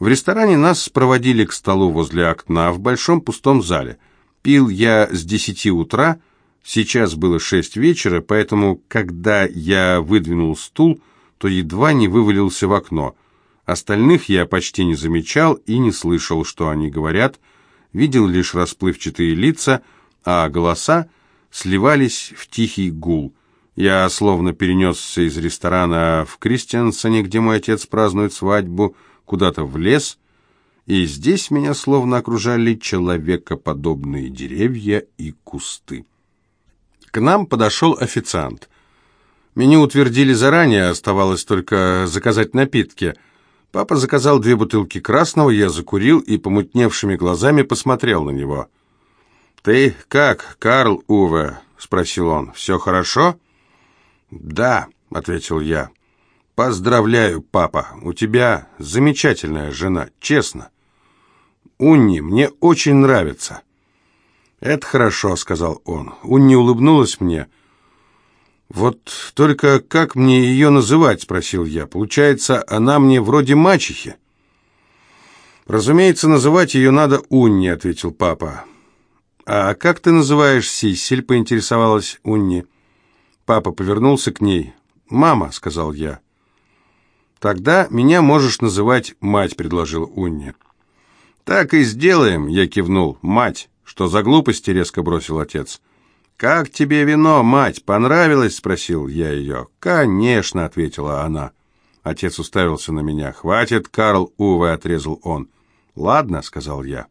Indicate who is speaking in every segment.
Speaker 1: В ресторане нас проводили к столу возле окна в большом пустом зале. Пил я с десяти утра, сейчас было шесть вечера, поэтому, когда я выдвинул стул, то едва не вывалился в окно. Остальных я почти не замечал и не слышал, что они говорят, видел лишь расплывчатые лица, а голоса сливались в тихий гул. Я словно перенесся из ресторана в Кристиансоне, где мой отец празднует свадьбу, куда-то в лес, и здесь меня словно окружали человекоподобные деревья и кусты. К нам подошел официант. Меню утвердили заранее, оставалось только заказать напитки. Папа заказал две бутылки красного, я закурил и помутневшими глазами посмотрел на него — «Ты как, Карл Уве?» — спросил он. «Все хорошо?» «Да», — ответил я. «Поздравляю, папа. У тебя замечательная жена, честно. Унни мне очень нравится». «Это хорошо», — сказал он. Унни улыбнулась мне. «Вот только как мне ее называть?» — спросил я. «Получается, она мне вроде мачехи». «Разумеется, называть ее надо Унни», — ответил папа. «А как ты называешь Сисель?» — поинтересовалась Унни. Папа повернулся к ней. «Мама», — сказал я. «Тогда меня можешь называть мать», — предложил Унни. «Так и сделаем», — я кивнул. «Мать». «Что за глупости?» — резко бросил отец. «Как тебе вино, мать? Понравилось?» — спросил я ее. «Конечно», — ответила она. Отец уставился на меня. «Хватит, Карл Уве», — отрезал он. «Ладно», — сказал я.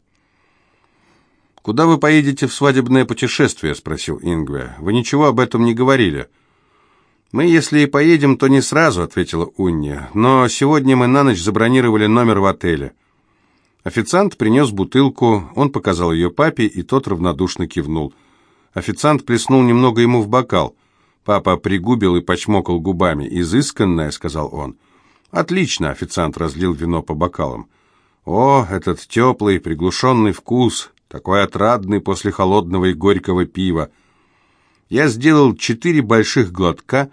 Speaker 1: «Куда вы поедете в свадебное путешествие?» – спросил Ингве. «Вы ничего об этом не говорили». «Мы, если и поедем, то не сразу», – ответила Унни. «Но сегодня мы на ночь забронировали номер в отеле». Официант принес бутылку, он показал ее папе, и тот равнодушно кивнул. Официант плеснул немного ему в бокал. Папа пригубил и почмокал губами. «Изысканное», — сказал он. «Отлично», — официант разлил вино по бокалам. «О, этот теплый, приглушенный вкус, такой отрадный после холодного и горького пива. Я сделал четыре больших глотка.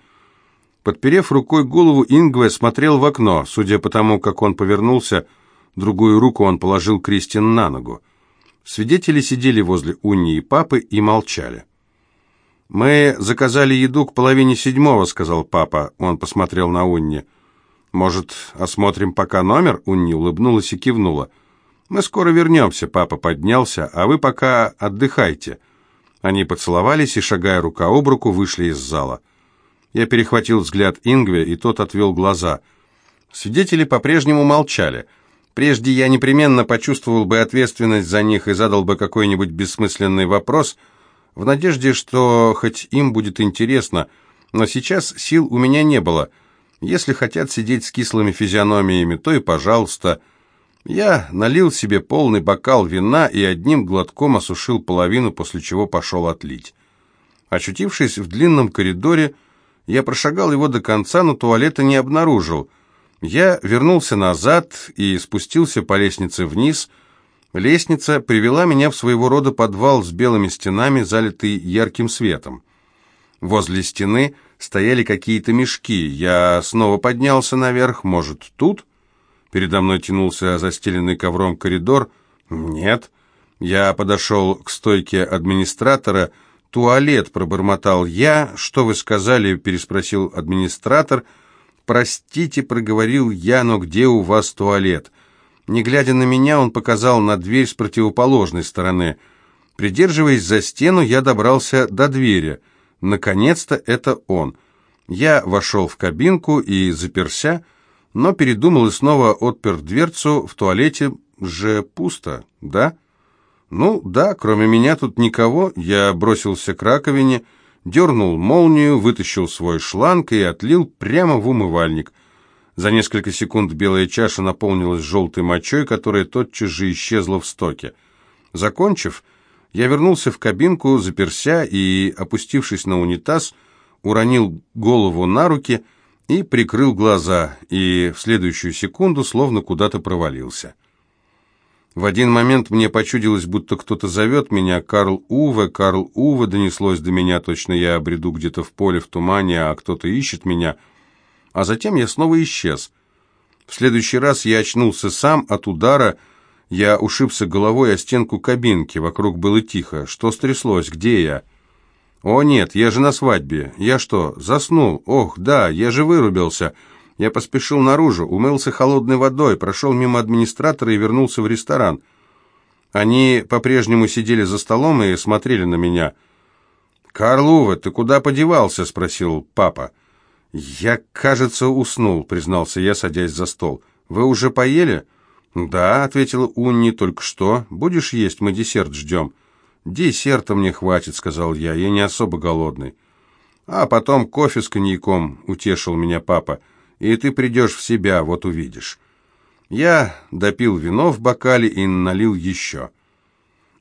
Speaker 1: Подперев рукой голову, Ингве смотрел в окно. Судя по тому, как он повернулся, другую руку он положил Кристин на ногу. Свидетели сидели возле Унни и папы и молчали. «Мы заказали еду к половине седьмого», — сказал папа. Он посмотрел на Унни. «Может, осмотрим пока номер?» Унни улыбнулась и кивнула. «Мы скоро вернемся», — папа поднялся, «а вы пока отдыхайте». Они поцеловались и, шагая рука об руку, вышли из зала. Я перехватил взгляд Ингве, и тот отвел глаза. Свидетели по-прежнему молчали. Прежде я непременно почувствовал бы ответственность за них и задал бы какой-нибудь бессмысленный вопрос, в надежде, что хоть им будет интересно, но сейчас сил у меня не было. Если хотят сидеть с кислыми физиономиями, то и пожалуйста. Я налил себе полный бокал вина и одним глотком осушил половину, после чего пошел отлить. Очутившись в длинном коридоре, я прошагал его до конца, но туалета не обнаружил. Я вернулся назад и спустился по лестнице вниз. Лестница привела меня в своего рода подвал с белыми стенами, залитый ярким светом. Возле стены стояли какие-то мешки. Я снова поднялся наверх, может, тут? Передо мной тянулся застеленный ковром коридор. Нет. Я подошел к стойке администратора. «Туалет», — пробормотал я. «Что вы сказали?» — переспросил администратор. «Простите», — проговорил я, — «но где у вас туалет?» Не глядя на меня, он показал на дверь с противоположной стороны. Придерживаясь за стену, я добрался до двери. Наконец-то это он. Я вошел в кабинку и заперся, — но передумал и снова отпер дверцу. В туалете же пусто, да? Ну, да, кроме меня тут никого. Я бросился к раковине, дернул молнию, вытащил свой шланг и отлил прямо в умывальник. За несколько секунд белая чаша наполнилась желтой мочой, которая тотчас же исчезла в стоке. Закончив, я вернулся в кабинку, заперся и, опустившись на унитаз, уронил голову на руки – и прикрыл глаза, и в следующую секунду словно куда-то провалился. В один момент мне почудилось, будто кто-то зовет меня «Карл Уве, Карл Уве», донеслось до меня, точно я обреду где-то в поле в тумане, а кто-то ищет меня, а затем я снова исчез. В следующий раз я очнулся сам от удара, я ушибся головой о стенку кабинки, вокруг было тихо. Что стряслось? Где я? О нет, я же на свадьбе. Я что, заснул? Ох, да, я же вырубился. Я поспешил наружу, умылся холодной водой, прошел мимо администратора и вернулся в ресторан. Они по-прежнему сидели за столом и смотрели на меня. «Карл Уве, ты куда подевался?» — спросил папа. «Я, кажется, уснул», — признался я, садясь за стол. «Вы уже поели?» «Да», — ответила Унни, — «только что. Будешь есть, мы десерт ждем». «Десерта мне хватит», — сказал я, — «я не особо голодный». «А потом кофе с коньяком», — утешил меня папа и ты придешь в себя, вот увидишь. Я допил вино в бокале и налил еще.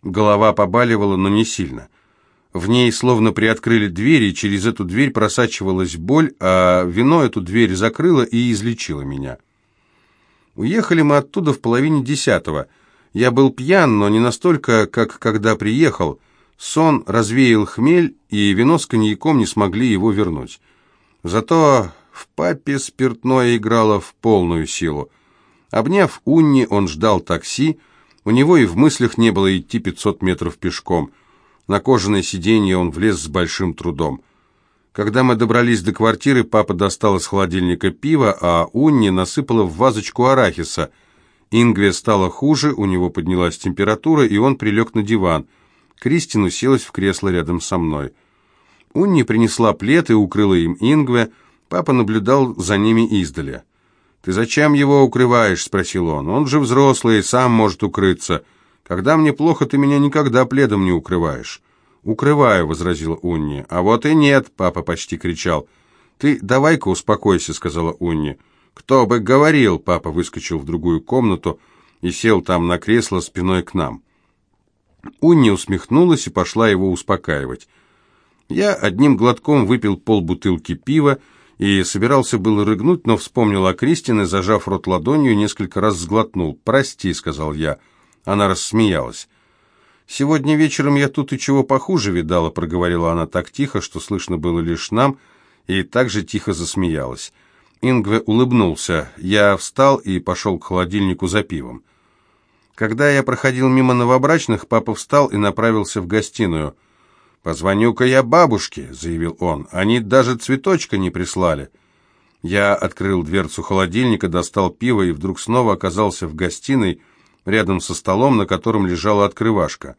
Speaker 1: Голова побаливала, но не сильно. В ней словно приоткрыли дверь, и через эту дверь просачивалась боль, а вино эту дверь закрыло и излечило меня. Уехали мы оттуда в половине десятого. Я был пьян, но не настолько, как когда приехал. Сон развеял хмель, и вино с коньяком не смогли его вернуть. Зато в папе спиртное играло в полную силу. Обняв Унни, он ждал такси. У него и в мыслях не было идти 500 метров пешком. На кожаное сиденье он влез с большим трудом. Когда мы добрались до квартиры, папа достал из холодильника пиво, а Унни насыпала в вазочку арахиса. Ингве стало хуже, у него поднялась температура, и он прилег на диван. Кристин уселась в кресло рядом со мной. Унни принесла плед и укрыла им Ингве, Папа наблюдал за ними издали. «Ты зачем его укрываешь?» — спросил он. «Он же взрослый, сам может укрыться. Когда мне плохо, ты меня никогда пледом не укрываешь». «Укрываю», — возразила Унни. «А вот и нет», — папа почти кричал. «Ты давай-ка успокойся», — сказала Унни. «Кто бы говорил?» — папа выскочил в другую комнату и сел там на кресло спиной к нам. Унни усмехнулась и пошла его успокаивать. Я одним глотком выпил полбутылки пива, и собирался было рыгнуть, но вспомнил о Кристине, зажав рот ладонью, несколько раз сглотнул. «Прости», — сказал я. Она рассмеялась. «Сегодня вечером я тут и чего похуже видала», — проговорила она так тихо, что слышно было лишь нам, и так же тихо засмеялась. Ингве улыбнулся. Я встал и пошел к холодильнику за пивом. Когда я проходил мимо новобрачных, папа встал и направился в гостиную — «Позвоню-ка я бабушке», — заявил он. «Они даже цветочка не прислали». Я открыл дверцу холодильника, достал пиво и вдруг снова оказался в гостиной, рядом со столом, на котором лежала открывашка.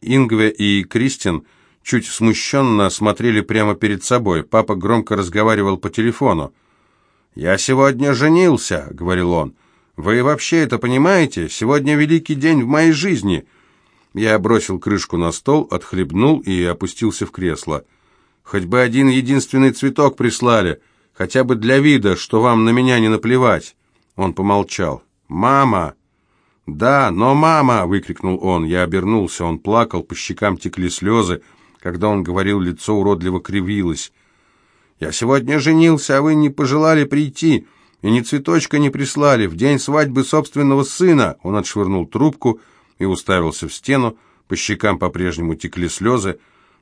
Speaker 1: Ингве и Кристин чуть смущенно смотрели прямо перед собой. Папа громко разговаривал по телефону. «Я сегодня женился», — говорил он. «Вы вообще это понимаете? Сегодня великий день в моей жизни». Я бросил крышку на стол, отхлебнул и опустился в кресло. «Хоть бы один единственный цветок прислали, хотя бы для вида, что вам на меня не наплевать». Он помолчал. «Мама!» «Да, но мама!» — выкрикнул он. Я обернулся, он плакал, по щекам текли слезы. Когда он говорил, лицо уродливо кривилось. «Я сегодня женился, а вы не пожелали прийти, и ни цветочка не прислали. В день свадьбы собственного сына!» Он отшвырнул трубку — и уставился в стену, по щекам по-прежнему текли слезы.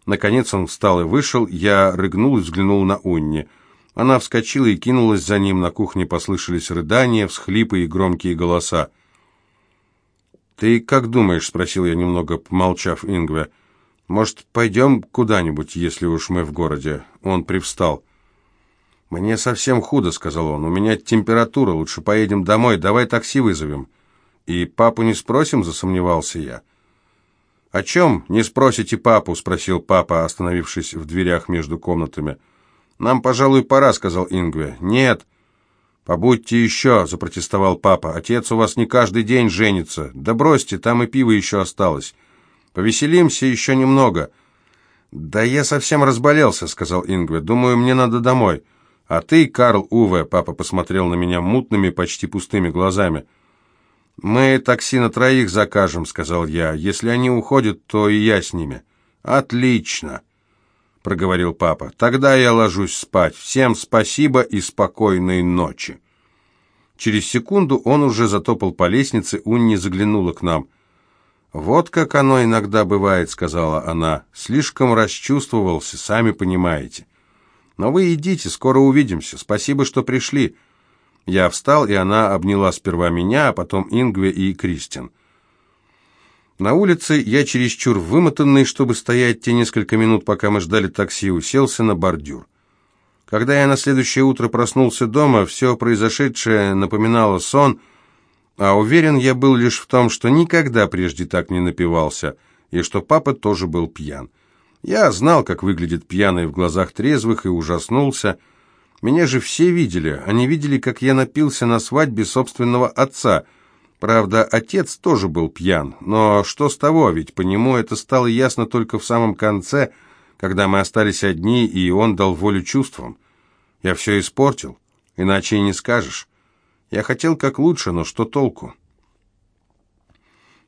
Speaker 1: Наконец он встал и вышел, я рыгнул и взглянул на Унни. Она вскочила и кинулась за ним, на кухне послышались рыдания, всхлипы и громкие голоса. «Ты как думаешь?» — спросил я, немного помолчав Ингве. «Может, пойдем куда-нибудь, если уж мы в городе?» Он привстал. «Мне совсем худо», — сказал он. «У меня температура, лучше поедем домой, давай такси вызовем». «И папу не спросим?» – засомневался я. «О чем не спросите папу?» – спросил папа, остановившись в дверях между комнатами. «Нам, пожалуй, пора», – сказал Ингве. «Нет». «Побудьте еще», – запротестовал папа. «Отец у вас не каждый день женится. Да бросьте, там и пиво еще осталось. Повеселимся еще немного». «Да я совсем разболелся», — сказал Ингве. «Думаю, мне надо домой». «А ты, Карл Уве», — папа посмотрел на меня мутными, почти пустыми глазами. «Мы такси на троих закажем», — сказал я. «Если они уходят, то и я с ними». «Отлично», — проговорил папа. «Тогда я ложусь спать. Всем спасибо и спокойной ночи». Через секунду он уже затопал по лестнице, Унни заглянула к нам. «Вот как оно иногда бывает», — сказала она. «Слишком расчувствовался, сами понимаете». «Но вы идите, скоро увидимся. Спасибо, что пришли». Я встал, и она обняла сперва меня, а потом Ингве и Кристин. На улице я чересчур вымотанный, чтобы стоять те несколько минут, пока мы ждали такси, уселся на бордюр. Когда я на следующее утро проснулся дома, все произошедшее напоминало сон, а уверен я был лишь в том, что никогда прежде так не напивался, и что папа тоже был пьян. Я знал, как выглядит пьяный в глазах трезвых, и ужаснулся. Меня же все видели, они видели, как я напился на свадьбе собственного отца — Правда, отец тоже был пьян, но что с того, ведь по нему это стало ясно только в самом конце, когда мы остались одни, и он дал волю чувствам. Я все испортил, иначе и не скажешь. Я хотел как лучше, но что толку?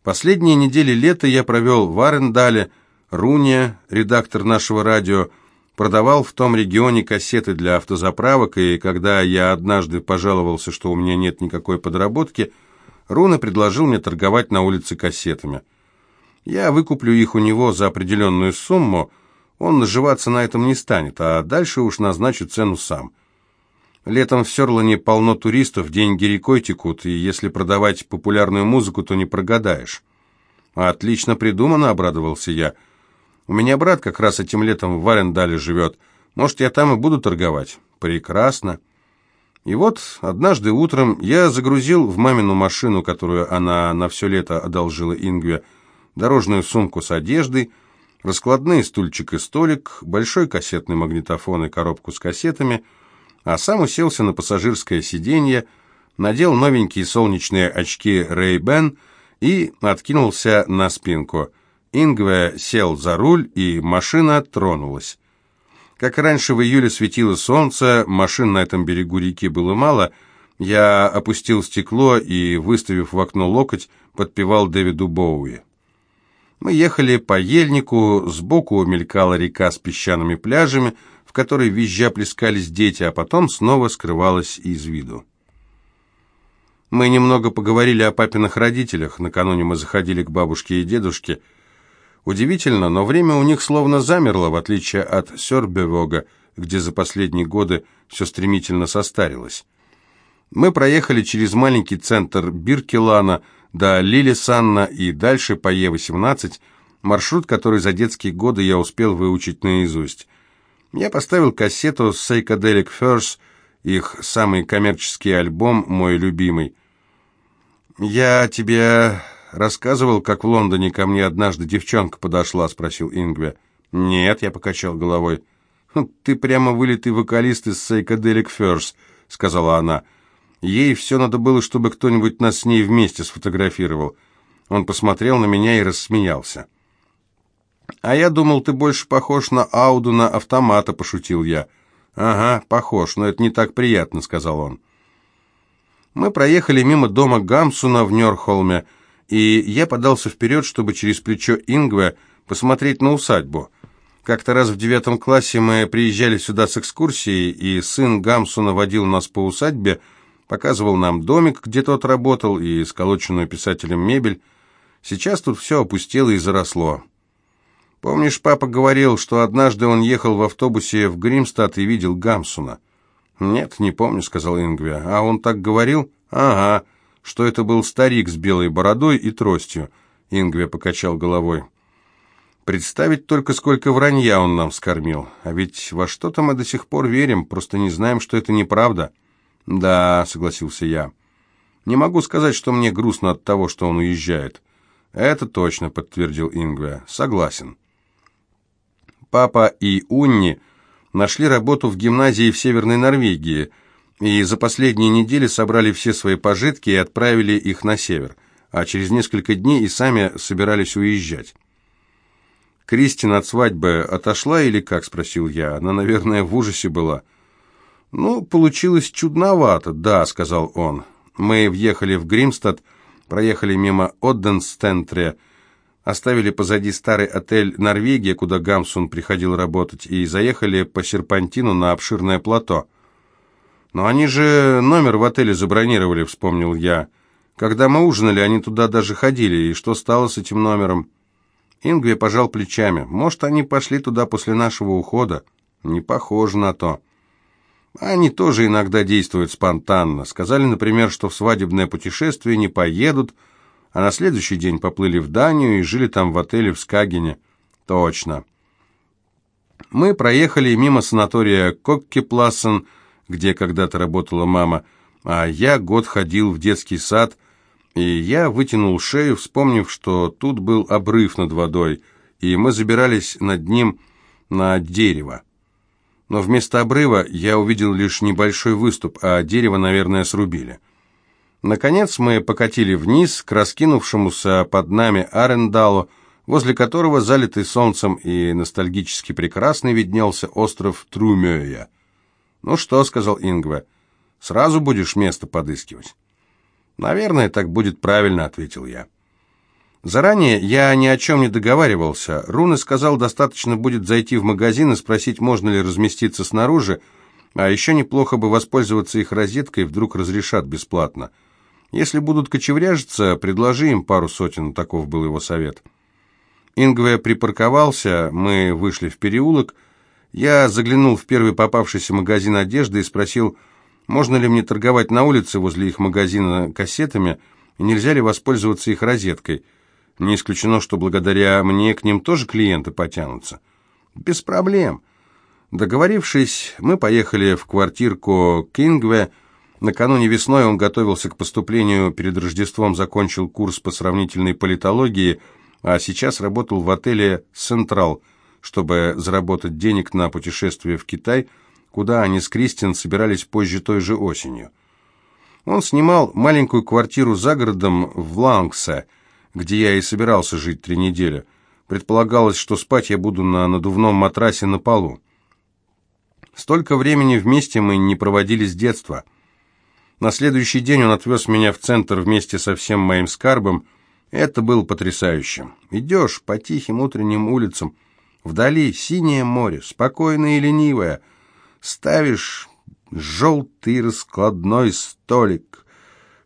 Speaker 1: Последние недели лета я провел в Арендале, Руния, редактор нашего радио, продавал в том регионе кассеты для автозаправок, и когда я однажды пожаловался, что у меня нет никакой подработки – Руна предложил мне торговать на улице кассетами. Я выкуплю их у него за определенную сумму, он наживаться на этом не станет, а дальше уж назначу цену сам. Летом в Серлане полно туристов, деньги рекой текут, и если продавать популярную музыку, то не прогадаешь. «Отлично придумано», — обрадовался я. «У меня брат как раз этим летом в Арендале живет. Может, я там и буду торговать?» «Прекрасно». И вот однажды утром я загрузил в мамину машину, которую она на все лето одолжила Ингве, дорожную сумку с одеждой, раскладные стульчик и столик, большой кассетный магнитофон и коробку с кассетами, а сам уселся на пассажирское сиденье, надел новенькие солнечные очки Ray-Ban и откинулся на спинку. Ингве сел за руль, и машина тронулась. Как раньше в июле светило солнце, машин на этом берегу реки было мало, я опустил стекло и, выставив в окно локоть, подпевал Дэвиду Боуи. Мы ехали по ельнику, сбоку мелькала река с песчаными пляжами, в которой визжа плескались дети, а потом снова скрывалась из виду. Мы немного поговорили о папиных родителях, накануне мы заходили к бабушке и дедушке – Удивительно, но время у них словно замерло, в отличие от Сёрбевога, где за последние годы все стремительно состарилось. Мы проехали через маленький центр Биркелана до Лилисанна и дальше по Е-18, маршрут, который за детские годы я успел выучить наизусть. Я поставил кассету Psychedelic Furs, их самый коммерческий альбом, мой любимый. «Я тебе рассказывал, как в Лондоне ко мне однажды девчонка подошла?» — спросил Ингве. «Нет», — я покачал головой. «Хм, «Ты прямо вылитый вокалист из Psychedelic Furs», — сказала она. «Ей все надо было, чтобы кто-нибудь нас с ней вместе сфотографировал». Он посмотрел на меня и рассмеялся. «А я думал, ты больше похож на Ауду на автомата», — пошутил я. «Ага, похож, но это не так приятно», — сказал он. Мы проехали мимо дома Гамсуна в Нёрхолме, — и я подался вперед, чтобы через плечо Ингве посмотреть на усадьбу. Как-то раз в девятом классе мы приезжали сюда с экскурсией, и сын Гамсуна водил нас по усадьбе, показывал нам домик, где тот работал, и сколоченную писателем мебель. Сейчас тут все опустело и заросло. Помнишь, папа говорил, что однажды он ехал в автобусе в Гримстад и видел Гамсуна? «Нет, не помню», — сказал Ингве. «А он так говорил?» «Ага» что это был старик с белой бородой и тростью. Ингве покачал головой. Представить только, сколько вранья он нам скормил. А ведь во что-то мы до сих пор верим, просто не знаем, что это неправда. Да, согласился я. Не могу сказать, что мне грустно от того, что он уезжает. Это точно, подтвердил Ингве. Согласен. Папа и Унни нашли работу в гимназии в Северной Норвегии – и за последние недели собрали все свои пожитки и отправили их на север, а через несколько дней и сами собирались уезжать. «Кристин от свадьбы отошла или как?» – спросил я. Она, наверное, в ужасе была. «Ну, получилось чудновато, да», – сказал он. «Мы въехали в Гримстад, проехали мимо Одденстентре, оставили позади старый отель «Норвегия», куда Гамсун приходил работать, и заехали по серпантину на обширное плато». «Но они же номер в отеле забронировали», — вспомнил я. «Когда мы ужинали, они туда даже ходили. И что стало с этим номером?» Ингве пожал плечами. «Может, они пошли туда после нашего ухода?» «Не похоже на то». Они тоже иногда действуют спонтанно. Сказали, например, что в свадебное путешествие не поедут, а на следующий день поплыли в Данию и жили там в отеле в Скагене. Точно. Мы проехали мимо санатория Коккеплассен, где когда-то работала мама, а я год ходил в детский сад, и я вытянул шею, вспомнив, что тут был обрыв над водой, и мы забирались над ним на дерево. Но вместо обрыва я увидел лишь небольшой выступ, а дерево, наверное, срубили. Наконец мы покатили вниз к раскинувшемуся под нами Арендалу, возле которого, залитый солнцем и ностальгически прекрасный, виднелся остров Трумёя. «Ну что», — сказал Ингве, — «сразу будешь место подыскивать». «Наверное, так будет правильно», — ответил я. Заранее я ни о чем не договаривался. Руны сказал, достаточно будет зайти в магазин и спросить, можно ли разместиться снаружи, а еще неплохо бы воспользоваться их розеткой, вдруг разрешат бесплатно. Если будут кочевряжиться, предложи им пару сотен, таков был его совет. Ингве припарковался, мы вышли в переулок. Я заглянул в первый попавшийся магазин одежды и спросил, можно ли мне торговать на улице возле их магазина кассетами, и нельзя ли воспользоваться их розеткой. Не исключено, что благодаря мне к ним тоже клиенты потянутся. Без проблем. Договорившись, мы поехали в квартирку Кингве. Накануне весной он готовился к поступлению, перед Рождеством закончил курс по сравнительной политологии, а сейчас работал в отеле «Централ», чтобы заработать денег на путешествие в Китай, куда они с Кристин собирались позже той же осенью. Он снимал маленькую квартиру за городом в Лангсе – где я и собирался жить три недели. Предполагалось, что спать я буду на надувном матрасе на полу. Столько времени вместе мы не проводили с детства. На следующий день он отвез меня в центр вместе со всем моим скарбом. Это было потрясающе. Идешь по тихим утренним улицам, вдали синее море, спокойное и ленивое. Ставишь желтый раскладной столик,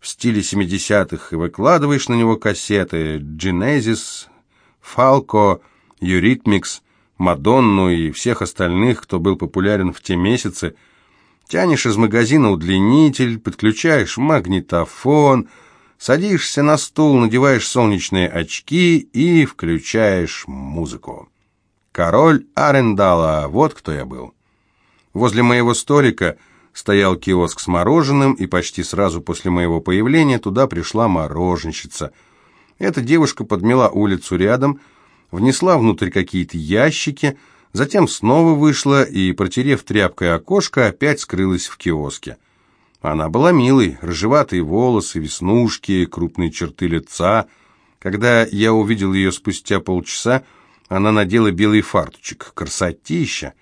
Speaker 1: в стиле 70-х и выкладываешь на него кассеты Genesis, Falco, Eurythmics, Мадонну и всех остальных, кто был популярен в те месяцы, тянешь из магазина удлинитель, подключаешь магнитофон, садишься на стул, надеваешь солнечные очки и включаешь музыку. Король Арендала, вот кто я был. Возле моего столика – стоял киоск с мороженым, и почти сразу после моего появления туда пришла мороженщица. Эта девушка подмела улицу рядом, внесла внутрь какие-то ящики, затем снова вышла и, протерев тряпкой окошко, опять скрылась в киоске. Она была милой, рыжеватые волосы, веснушки, крупные черты лица. Когда я увидел ее спустя полчаса, она надела белый фартучек. Красотища!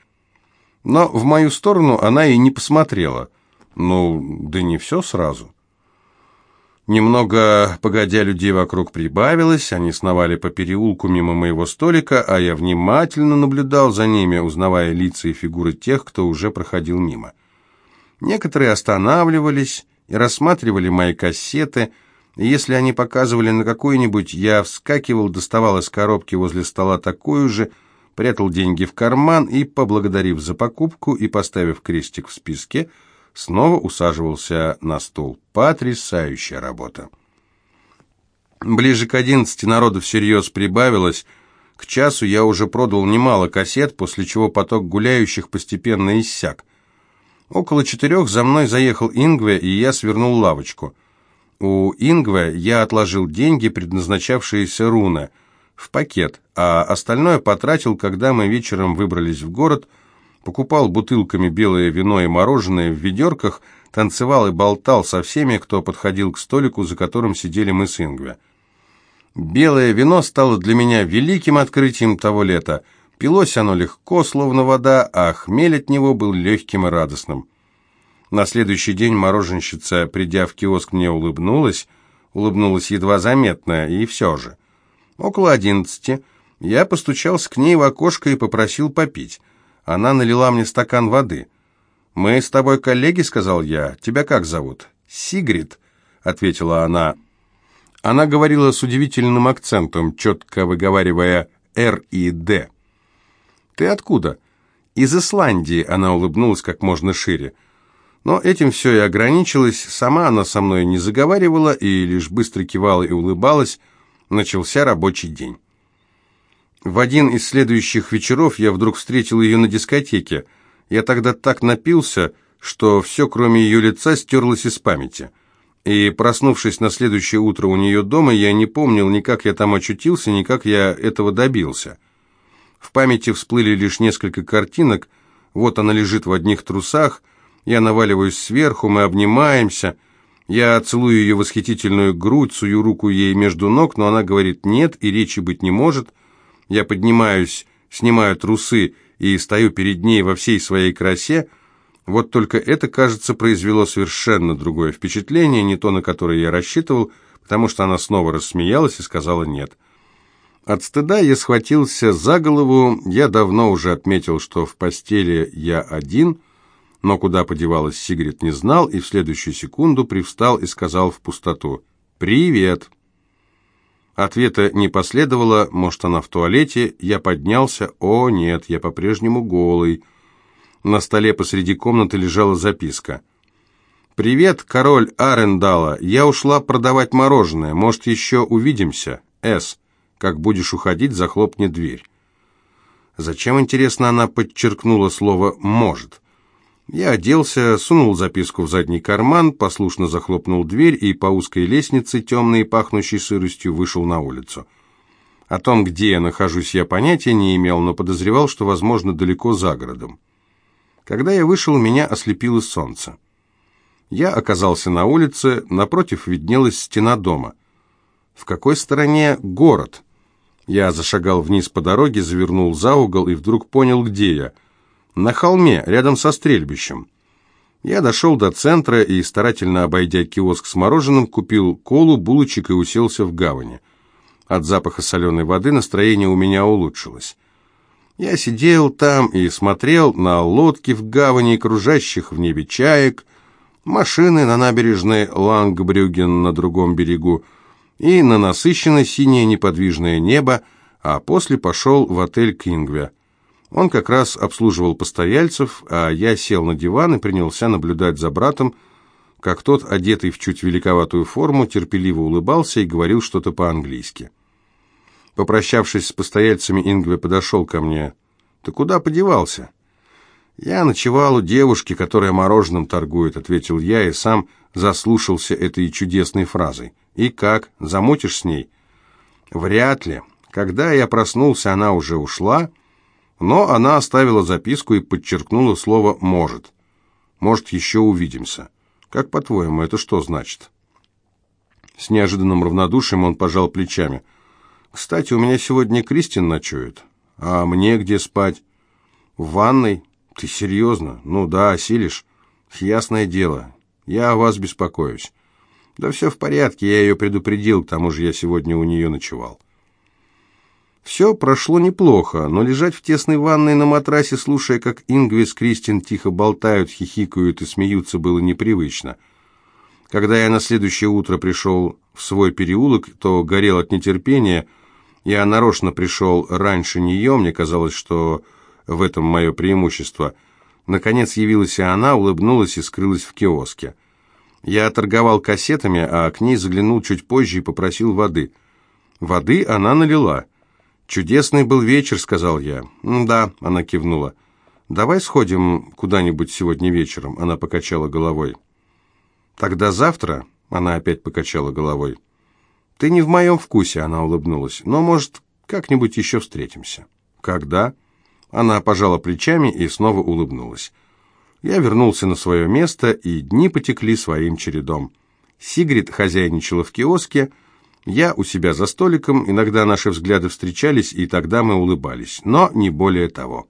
Speaker 1: Но в мою сторону она и не посмотрела. Ну, да не все сразу. Немного погодя, людей вокруг прибавилось, они сновали по переулку мимо моего столика, а я внимательно наблюдал за ними, узнавая лица и фигуры тех, кто уже проходил мимо. Некоторые останавливались и рассматривали мои кассеты, если они показывали на какую-нибудь, я вскакивал, доставал из коробки возле стола такую же, прятал деньги в карман и, поблагодарив за покупку и поставив крестик в списке, снова усаживался на стул. Потрясающая работа. Ближе к одиннадцати народу всерьез прибавилось. К часу я уже продал немало кассет, после чего поток гуляющих постепенно иссяк. Около четырех за мной заехал Ингве, и я свернул лавочку. У Ингве я отложил деньги, предназначавшиеся руны – в пакет, а остальное потратил, когда мы вечером выбрались в город, покупал бутылками белое вино и мороженое в ведерках, танцевал и болтал со всеми, кто подходил к столику, за которым сидели мы с Ингве. Белое вино стало для меня великим открытием того лета. Пилось оно легко, словно вода, а хмель от него был легким и радостным. На следующий день мороженщица, придя в киоск, мне улыбнулась, улыбнулась едва заметно, и все же. Около одиннадцати я постучался к ней в окошко и попросил попить. Она налила мне стакан воды. «Мы с тобой коллеги», — сказал я. «Тебя как зовут?» «Сигрид», — ответила она. Она говорила с удивительным акцентом, четко выговаривая «Р» и «Д». «Ты откуда?» «Из Исландии», — она улыбнулась как можно шире. Но этим все и ограничилось, сама она со мной не заговаривала и лишь быстро кивала и улыбалась. Начался рабочий день. В один из следующих вечеров я вдруг встретил ее на дискотеке. Я тогда так напился, что все, кроме ее лица, стерлось из памяти. И, проснувшись на следующее утро у нее дома, я не помнил ни как я там очутился, ни как я этого добился. В памяти всплыли лишь несколько картинок. Вот она лежит в одних трусах, я наваливаюсь сверху, мы обнимаемся. Я целую ее восхитительную грудь, сую руку ей между ног, но она говорит «нет» и речи быть не может. Я поднимаюсь, снимаю трусы и стою перед ней во всей своей красе. Вот только это, кажется, произвело совершенно другое впечатление, не то, на которое я рассчитывал, потому что она снова рассмеялась и сказала «нет». От стыда я схватился за голову, я давно уже отметил, что в постели я один – но куда подевалась Сигрид не знал, и в следующую секунду привстал и сказал в пустоту «Привет». Ответа не последовало, может, она в туалете. Я поднялся. О, нет, я по-прежнему голый. На столе посреди комнаты лежала записка. «Привет, король Арендала. Я ушла продавать мороженое. Может, еще увидимся? С. Как будешь уходить, захлопни дверь». Зачем, интересно, она подчеркнула слово «может»? Я оделся, сунул записку в задний карман, послушно захлопнул дверь и по узкой лестнице, темной и пахнущей сыростью, вышел на улицу. О том, где я нахожусь, я понятия не имел, но подозревал, что, возможно, далеко за городом. Когда я вышел, меня ослепило солнце. Я оказался на улице, напротив виднелась стена дома. В какой стороне город? Я зашагал вниз по дороге, завернул за угол и вдруг понял, где я — на холме, рядом со стрельбищем. Я дошел до центра и, старательно обойдя киоск с мороженым, купил колу, булочек и уселся в гавани. От запаха соленой воды настроение у меня улучшилось. Я сидел там и смотрел на лодки в гавани, кружащих в небе чаек, машины на набережной Лангбрюген на другом берегу и на насыщенное синее неподвижное небо, а после пошел в отель «Кингве». Он как раз обслуживал постояльцев, а я сел на диван и принялся наблюдать за братом, как тот, одетый в чуть великоватую форму, терпеливо улыбался и говорил что-то по-английски. Попрощавшись с постояльцами, Ингве подошел ко мне. «Ты куда подевался?» «Я ночевал у девушки, которая мороженым торгует», — ответил я и сам заслушался этой чудесной фразой. «И как? Замутишь с ней?» «Вряд ли. Когда я проснулся, она уже ушла, но она оставила записку и подчеркнула слово «может». «Может, еще увидимся». Как по-твоему, это что значит? С неожиданным равнодушием он пожал плечами. «Кстати, у меня сегодня Кристин ночует. А мне где спать?» «В ванной? Ты серьезно? Ну да, осилишь. Ясное дело. Я о вас беспокоюсь». «Да все в порядке, я ее предупредил, к тому же я сегодня у нее ночевал». Все прошло неплохо, но лежать в тесной ванной на матрасе, слушая, как Ингви с Кристин тихо болтают, хихикают и смеются, было непривычно. Когда я на следующее утро пришел в свой переулок, то горел от нетерпения. Я нарочно пришел раньше нее, мне казалось, что в этом мое преимущество. Наконец явилась и она, улыбнулась и скрылась в киоске. Я торговал кассетами, а к ней заглянул чуть позже и попросил воды. Воды она налила. «Чудесный был вечер», — сказал я. «Да», — она кивнула. «Давай сходим куда-нибудь сегодня вечером», — она покачала головой. «Тогда завтра?» — она опять покачала головой. «Ты не в моем вкусе», — она улыбнулась. «Но, может, как-нибудь еще встретимся». «Когда?» Она пожала плечами и снова улыбнулась. Я вернулся на свое место, и дни потекли своим чередом. Сигрид хозяйничала в киоске, — я у себя за столиком, иногда наши взгляды встречались, и тогда мы улыбались, но не более того.